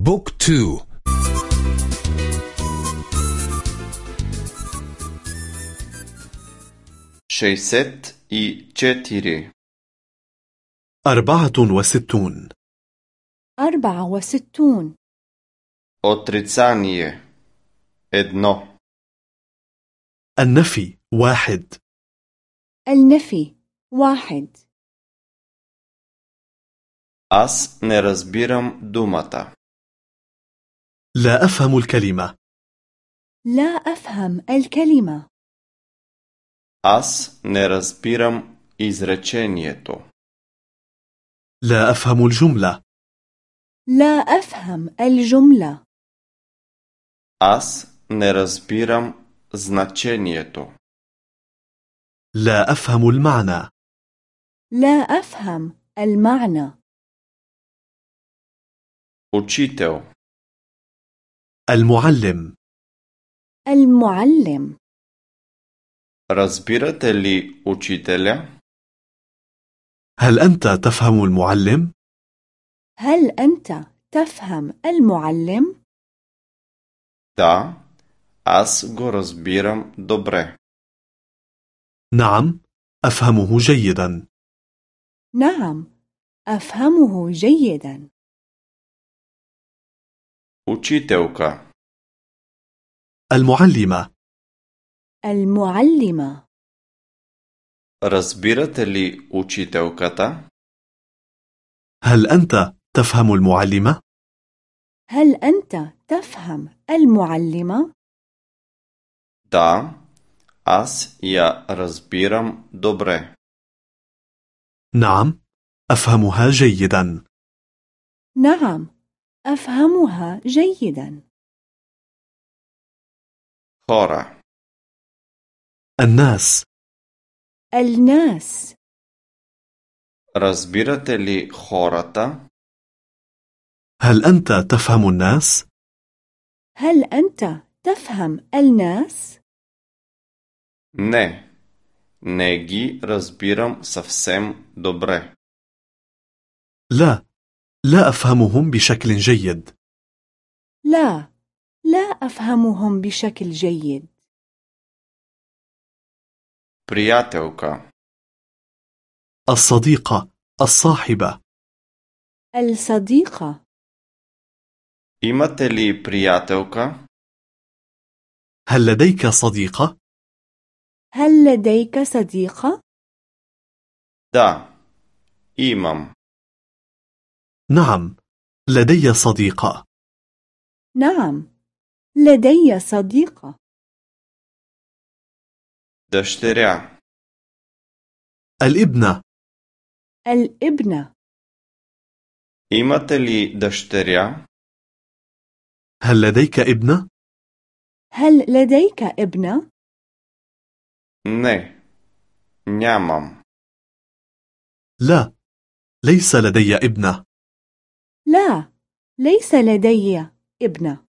بوك تو شيست اي چتيري أربعة وستون أربعة وستون отрицание едно النفي واحد النفي واحد Аз не разбирам думата. لا أفهم الكلمة لا أفهم الكلمة Аз не разбирам изречението. لا أفهم الجملة لا أفهم الجملة Аз не разбирам значението. لا أفهم المعنى لا أفهم المعنى Учител. المعلم المعلم Разбирате ли учителя? هل أنت تفهم المعلم؟ هل أنت تفهم المعلم؟ Да, аз го разбирам добре. نعم أفهمه جيدا نعم أفهمه جيدا Учителка. المعلمة المعلمة Разбирате ли учителката? هل أنت تفهم المعلمة؟ هل أنت تفهم المعلمة؟ Да, аз я разбирам добре. نعم أفهمها جيدا نعم أفهمها جيدا Хора. الناس الناس Разбирате ли хората? هل أنت تفهم الناس؟ هل أنت تفهم الناس؟ Не. Не ги разбирам съвсем добре. لا لا أفهمهم بشكل جيد لا لا أفهمهم بشكل جيد Приятелка. الصديقة الصاحبة الصديقة Имате ли приятелка? هل لديك صديقة؟ هل لديك صديقة؟ Да. Имам. نعم لدي صديقة نعم لدي صديقة Дъщеря. الابنة الابنة Имате ли дъщеря? هل لديك ابنة؟ هل لديك ابنة؟ Не. Нямам. لا ليس لدي ابنة لا ليس لدي ابنة